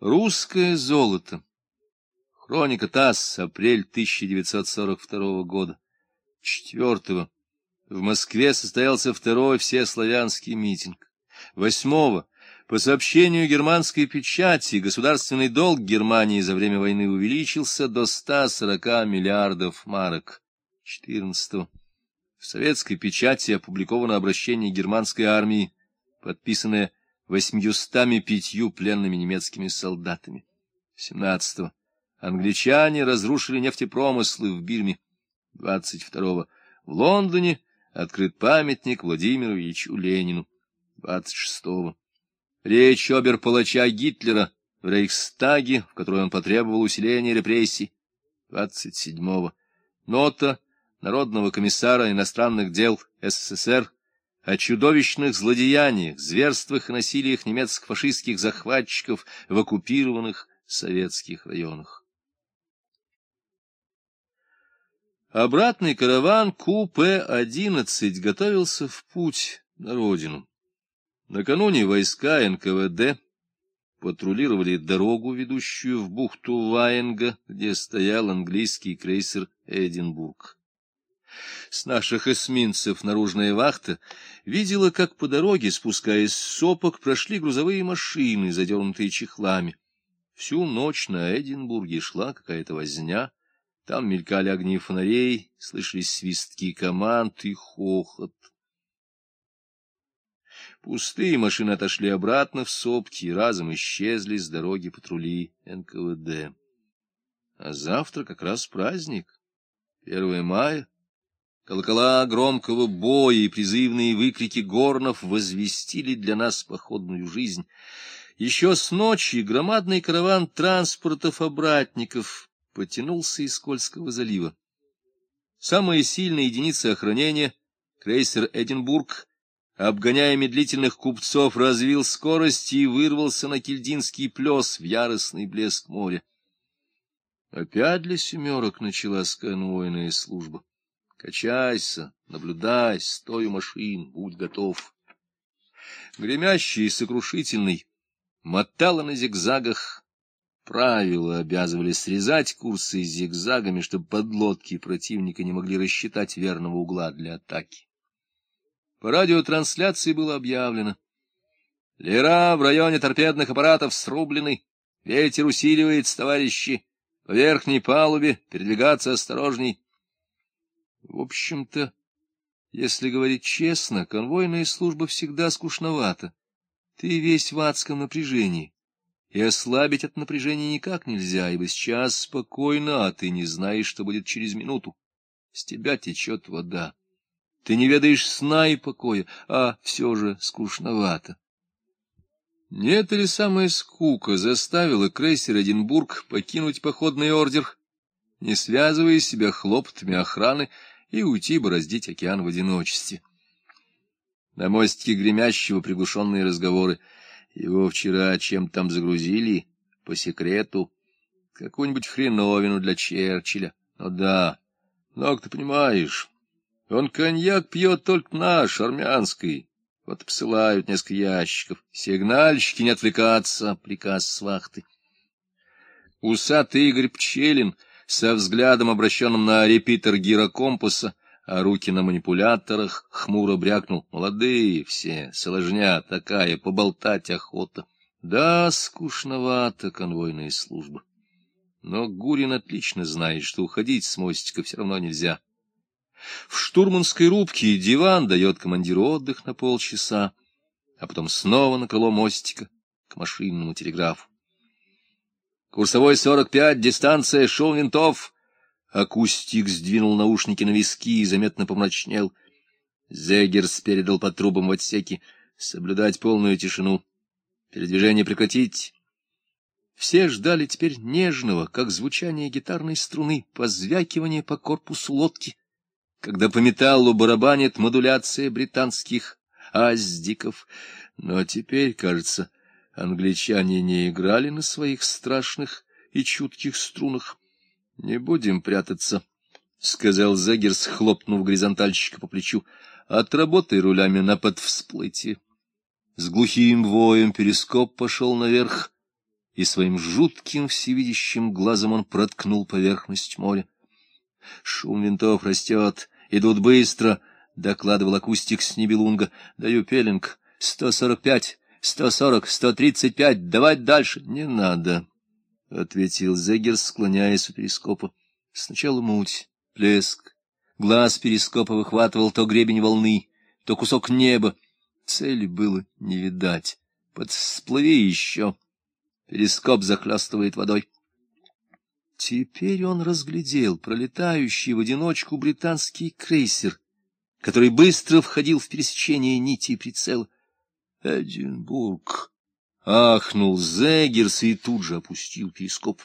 Русское золото. Хроника ТАСС, апрель 1942 года. Четвертого. В Москве состоялся второй всеславянский митинг. Восьмого. По сообщению германской печати, государственный долг Германии за время войны увеличился до 140 миллиардов марок. 14. В советской печати опубликовано обращение германской армии, подписанное восьмьюстами пятью пленными немецкими солдатами. 17. -го. Англичане разрушили нефтепромыслы в Бирме. 22. -го. В Лондоне открыт памятник Владимиру Ильичу Ленину. 26. -го. Речь обер-палача Гитлера в Рейхстаге, в которой он потребовал усиления репрессий. 27. -го. Нота Народного комиссара иностранных дел СССР о чудовищных злодеяниях, зверствах и насилиях немецко-фашистских захватчиков в оккупированных советских районах. Обратный караван КУП-11 готовился в путь на родину. Накануне войска НКВД патрулировали дорогу, ведущую в бухту Ваенга, где стоял английский крейсер «Эдинбург». С наших эсминцев наружная вахта видела, как по дороге, спускаясь с сопок, прошли грузовые машины, задернутые чехлами. Всю ночь на Эдинбурге шла какая-то возня. Там мелькали огни фонарей, слышались свистки команд и хохот. Пустые машины отошли обратно в сопки и разом исчезли с дороги патрули НКВД. А завтра как раз праздник, 1 мая. Колокола громкого боя и призывные выкрики горнов возвестили для нас походную жизнь. Еще с ночи громадный караван транспортов-обратников потянулся из Кольского залива. Самая сильная единица охранения, крейсер «Эдинбург», обгоняя медлительных купцов, развил скорость и вырвался на кильдинский плес в яростный блеск моря. Опять для семерок началась конвойная служба. Качайся, наблюдай, стой у машин, будь готов. Гремящий и сокрушительный, мотало на зигзагах. Правила обязывали срезать курсы зигзагами, чтобы подлодки противника не могли рассчитать верного угла для атаки. По радиотрансляции было объявлено. Лера в районе торпедных аппаратов срублены. Ветер усиливается, товарищи. По верхней палубе передвигаться осторожней. В общем-то, если говорить честно, конвойная служба всегда скучновата. Ты весь в адском напряжении, и ослабить это напряжение никак нельзя, ибо сейчас спокойно, а ты не знаешь, что будет через минуту. С тебя течет вода. Ты не ведаешь сна и покоя, а все же скучновато. Не это ли самая скука заставила крейсер Эдинбург покинуть походный ордер, не связывая себя хлопотами охраны, и уйти бороздить океан в одиночестве. На мостике гремящего приглушенные разговоры. Его вчера чем там загрузили, по секрету, какую-нибудь хреновину для Черчилля. Ну да, но ты понимаешь, он коньяк пьет только наш, армянский. Вот посылают несколько ящиков. Сигнальщики не отвлекаться, приказ с вахты. Усатый Игорь Пчелин — со взглядом, обращенным на репитер гирокомпаса, а руки на манипуляторах, хмуро брякнул. Молодые все, сложня такая, поболтать охота. Да, скучновато конвойная служба. Но Гурин отлично знает, что уходить с мостика все равно нельзя. В штурманской рубке диван дает командиру отдых на полчаса, а потом снова на крыло мостика к машинному телеграфу. Курсовой сорок пять, дистанция, шум винтов. Акустик сдвинул наушники на виски и заметно помрачнел. Зегерс передал по трубам в отсеке. Соблюдать полную тишину. Передвижение прекратить. Все ждали теперь нежного, как звучание гитарной струны, позвякивания по корпусу лодки, когда по металлу барабанит модуляция британских аздиков. Но теперь, кажется, Англичане не играли на своих страшных и чутких струнах. — Не будем прятаться, — сказал Зегерс, хлопнув горизонтальщика по плечу. — Отработай рулями на подвсплытие. С глухим воем перископ пошел наверх, и своим жутким всевидящим глазом он проткнул поверхность моря. Шум винтов растет, идут быстро, — докладывал акустик с Нибелунга. — Даю пеленг. Сто сорок пять, сто сорок, сто тридцать пять. Давать дальше. — Не надо, — ответил Зегер, склоняясь у перископа. Сначала муть, плеск. Глаз перископа выхватывал то гребень волны, то кусок неба. Цели было не видать. Подсплыви еще. Перископ захлестывает водой. Теперь он разглядел пролетающий в одиночку британский крейсер, который быстро входил в пересечение нити прицела. «Эдинбург!» — ахнул Зегерс и тут же опустил перископ.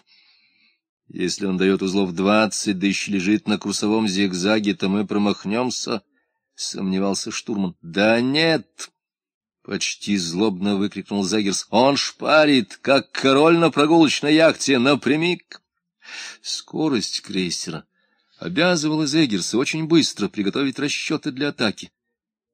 «Если он дает узлов двадцать, да еще лежит на курсовом зигзаге, то мы промахнемся», — сомневался штурман. «Да нет!» — почти злобно выкрикнул Зегерс. «Он шпарит, как король на прогулочной яхте, напрямик!» Скорость крейсера обязывала Зегерса очень быстро приготовить расчеты для атаки.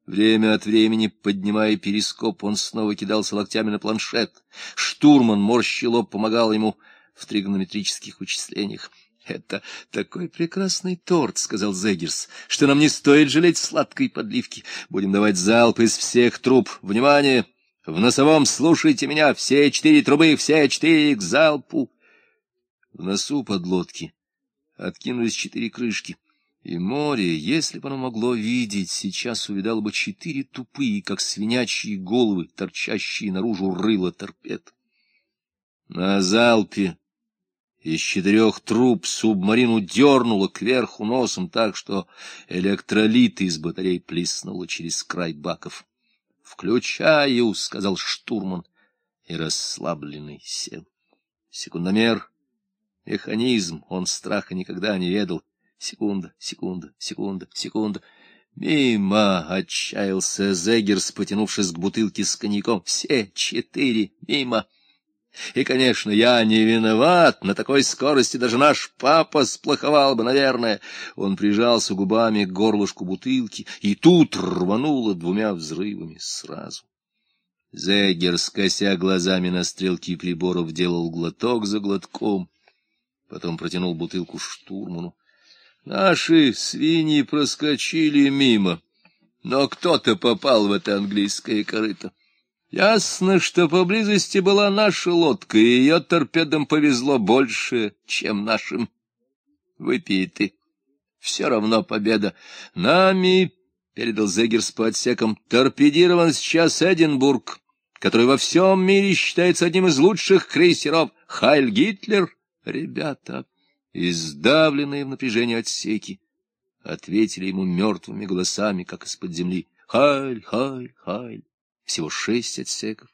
Время от времени, поднимая перископ, он снова кидался локтями на планшет. Штурман морщил лоб, помогал ему в тригонометрических вычислениях. — Это такой прекрасный торт, — сказал Зегерс, — что нам не стоит жалеть сладкой подливки. Будем давать залп из всех труб. Внимание! В носовом слушайте меня, все четыре трубы, все четыре к залпу. В носу подлодки откинулись четыре крышки, и море, если бы оно могло видеть, сейчас увидало бы четыре тупые, как свинячьи головы, торчащие наружу рыла торпед. На залпе из четырех труб субмарину дернуло кверху носом так, что электролит из батарей плеснуло через край баков. «Включаю!» — сказал штурман, и расслабленный сел. Секундомер Механизм, он страха никогда не ведал. Секунда, секунда, секунда, секунда. Мимо отчаялся Зегерс, потянувшись к бутылке с коньяком. Все четыре мимо. И, конечно, я не виноват. На такой скорости даже наш папа сплоховал бы, наверное. Он прижался губами к горлышку бутылки, и тут рвануло двумя взрывами сразу. Зегер, скося глазами на стрелки приборов, делал глоток за глотком потом протянул бутылку штурману. Наши свиньи проскочили мимо, но кто-то попал в это английское корыто. Ясно, что поблизости была наша лодка, и ее торпедам повезло больше, чем нашим. Выпей ты. Все равно победа. Нами, — передал Зегерс по отсекам, — торпедирован сейчас Эдинбург, который во всем мире считается одним из лучших крейсеров. Хайль Гитлер — Ребята, издавленные в напряжении отсеки, ответили ему мертвыми голосами, как из-под земли. «Хайль! Хайль! Хайль!» Всего шесть отсеков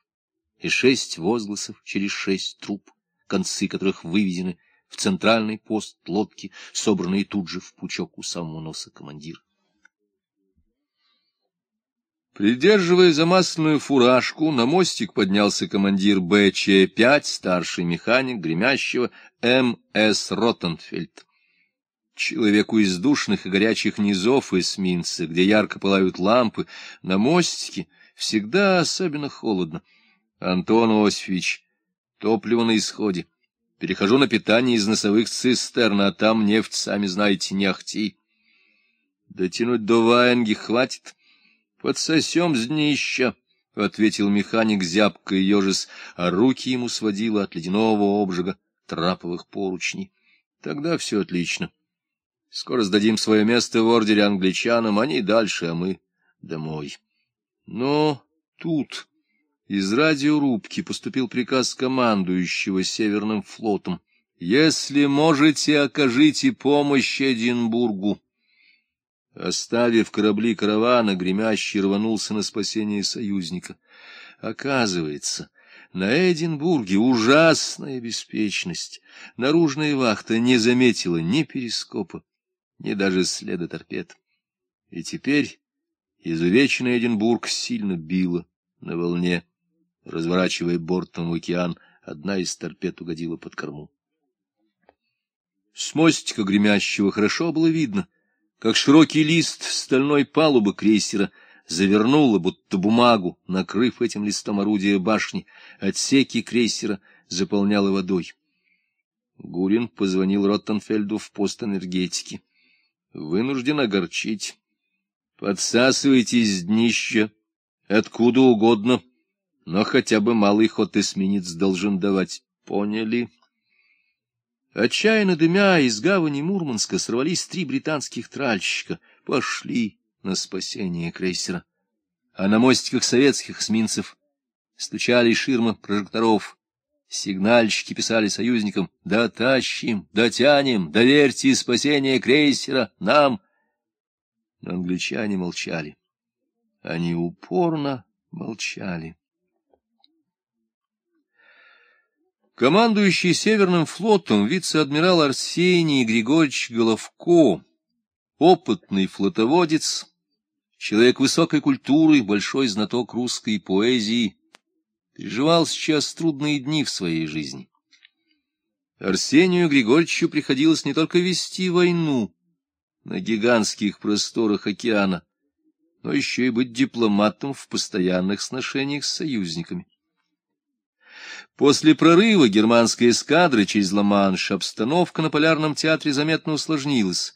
и шесть возгласов через шесть труб, концы которых выведены в центральный пост лодки, собранные тут же в пучок у самого носа командира. Придерживая замасленную фуражку, на мостик поднялся командир БЧ-5, старший механик гремящего М.С. Роттенфельд. Человеку из душных и горячих низов эсминца, где ярко пылают лампы, на мостике всегда особенно холодно. Антон Осифович, топливо на исходе. Перехожу на питание из носовых цистерн, а там нефть, сами знаете, не ахти. Дотянуть до Ваенги хватит. Подсосем с днища, — ответил механик зябко и ежес, а руки ему сводило от ледяного обжига траповых поручней. Тогда все отлично. Скоро сдадим свое место в ордере англичанам, они дальше, а мы домой. Но тут из радиорубки поступил приказ командующего Северным флотом. «Если можете, окажите помощь Эдинбургу». Оставив корабли каравана, гремящий рванулся на спасение союзника. Оказывается, на Эдинбурге ужасная беспечность. Наружная вахта не заметила ни перископа, ни даже следа торпед. И теперь изувеченный Эдинбург сильно било на волне. Разворачивая бортом в океан, одна из торпед угодила под корму. С мостика гремящего хорошо было видно — как широкий лист стальной палубы крейсера завернуло, будто бумагу, накрыв этим листом орудия башни, отсеки крейсера заполняла водой. Гурин позвонил Роттенфельду в пост энергетики. Вынужден огорчить. Подсасывайте из днища, откуда угодно, но хотя бы малый ход эсминец должен давать. Поняли? Отчаянно дымя, из гавани Мурманска сорвались три британских тральщика. Пошли на спасение крейсера. А на мостиках советских эсминцев стучали ширмы прожекторов. Сигнальщики писали союзникам «Дотащим, дотянем, доверьте спасение крейсера нам». Но англичане молчали. Они упорно молчали. Командующий Северным флотом вице-адмирал Арсений Григорьевич Головко, опытный флотоводец, человек высокой культуры, большой знаток русской поэзии, переживал сейчас трудные дни в своей жизни. Арсению Григорьевичу приходилось не только вести войну на гигантских просторах океана, но еще и быть дипломатом в постоянных сношениях с союзниками. После прорыва германской эскадры через Ла-Манш обстановка на полярном театре заметно усложнилась,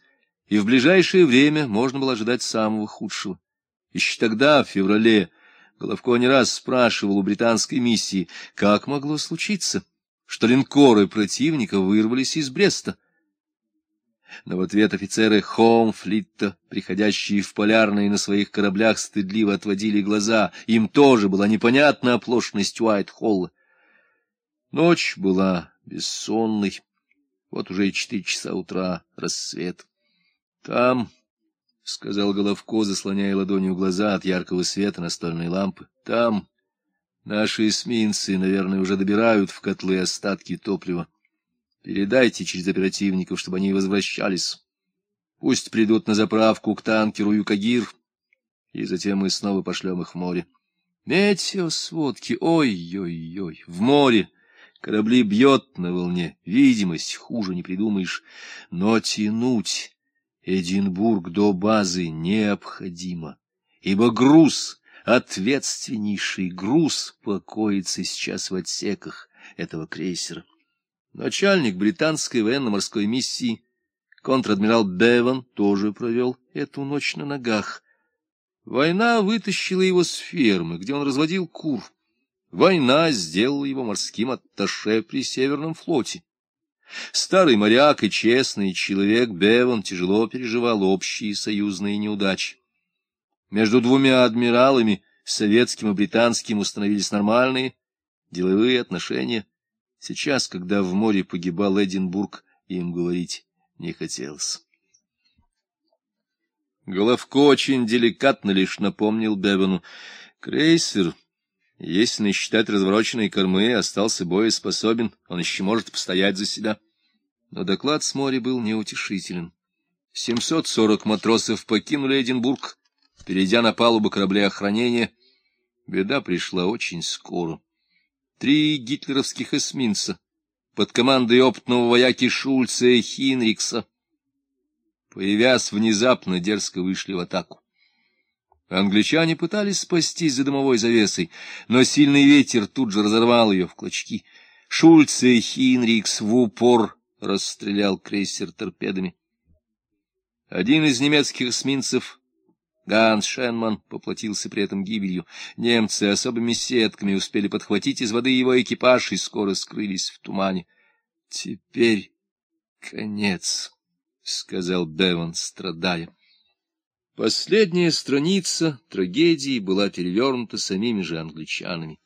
и в ближайшее время можно было ожидать самого худшего. Еще тогда, в феврале, Головко не раз спрашивал у британской миссии, как могло случиться, что линкоры противника вырвались из Бреста. Но в ответ офицеры Хомфлита, приходящие в полярные на своих кораблях, стыдливо отводили глаза. Им тоже была непонятна оплошность Уайт-Холла. Ночь была бессонной. Вот уже и четыре часа утра, рассвет. Там, — сказал Головко, заслоняя ладонью глаза от яркого света настольной лампы, — там наши эсминцы, наверное, уже добирают в котлы остатки топлива. Передайте через оперативников, чтобы они возвращались. Пусть придут на заправку к танкеру Юкагир, и затем мы снова пошлем их в море. Метеосводки, ой-ой-ой, в море Корабли бьет на волне, видимость хуже не придумаешь, но тянуть Эдинбург до базы необходимо, ибо груз, ответственнейший груз, покоится сейчас в отсеках этого крейсера. Начальник британской военно-морской миссии, контр-адмирал Беван, тоже провел эту ночь на ногах. Война вытащила его с фермы, где он разводил кур. Война сделала его морским атташе при Северном флоте. Старый моряк и честный человек Беван тяжело переживал общие союзные неудачи. Между двумя адмиралами, советским и британским, установились нормальные деловые отношения. Сейчас, когда в море погибал Эдинбург, им говорить не хотелось. Головко очень деликатно лишь напомнил Бевану. Крейсер если не считать развороченной кормы, остался боеспособен, он еще может постоять за себя. Но доклад с моря был неутешителен. 740 матросов покинули Эдинбург, перейдя на палубу кораблей охранения. Беда пришла очень скоро. Три гитлеровских эсминца под командой опытного вояки Шульца и Хинрикса, появясь внезапно, дерзко вышли в атаку. Англичане пытались спастись за дымовой завесой, но сильный ветер тут же разорвал ее в клочки. Шульц и Хинрикс в упор расстрелял крейсер торпедами. Один из немецких эсминцев, Ганс Шенман, поплатился при этом гибелью. Немцы особыми сетками успели подхватить из воды его экипаж и скоро скрылись в тумане. — Теперь конец, — сказал Беван, страдая. Последняя страница трагедии была перевернута самими же англичанами.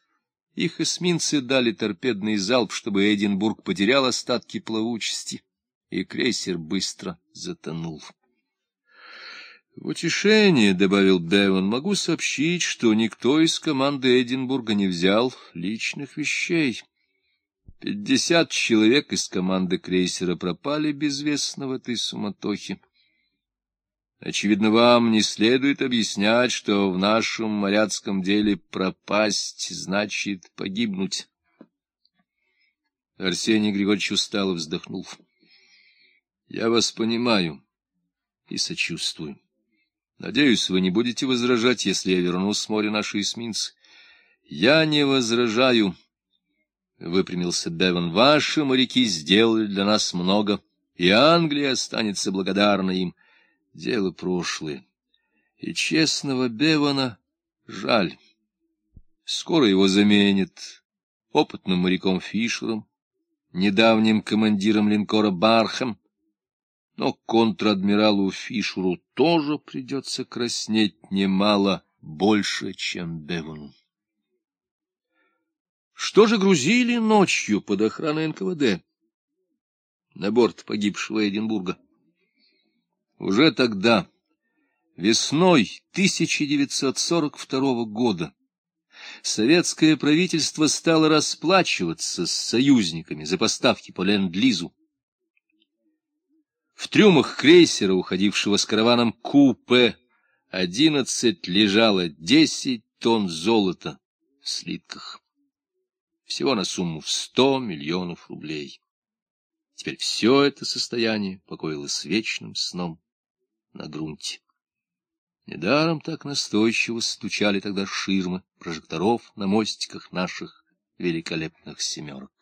Их эсминцы дали торпедный залп, чтобы Эдинбург потерял остатки плавучести, и крейсер быстро затонул. В утешение, — добавил Девон, — могу сообщить, что никто из команды Эдинбурга не взял личных вещей. Пятьдесят человек из команды крейсера пропали безвестно в этой суматохе. Очевидно, вам не следует объяснять, что в нашем моряцком деле пропасть значит погибнуть. Арсений Григорьевич устало вздохнул. — Я вас понимаю и сочувствую. Надеюсь, вы не будете возражать, если я верну с моря наши эсминцы. — Я не возражаю. выпрямился Беван, — ваши моряки сделали для нас много, и Англия останется благодарна им. Дело прошлое. И честного Бевана жаль. Скоро его заменят опытным моряком Фишером, недавним командиром линкора Бархам, но контр-адмиралу Фишеру тоже придется краснеть немало больше, чем Бевану. Что же грузили ночью под охраной НКВД на борт погибшего Эдинбурга? Уже тогда, весной 1942 года, советское правительство стало расплачиваться с союзниками за поставки по Ленд-Лизу. В трюмах крейсера, уходившего с караваном Q-11, лежало 10 тонн золота в слитках. Всего на сумму в 100 миллионов рублей. Теперь все это состояние покоилось вечным сном на грунте. Недаром так настойчиво стучали тогда ширмы прожекторов на мостиках наших великолепных семерок.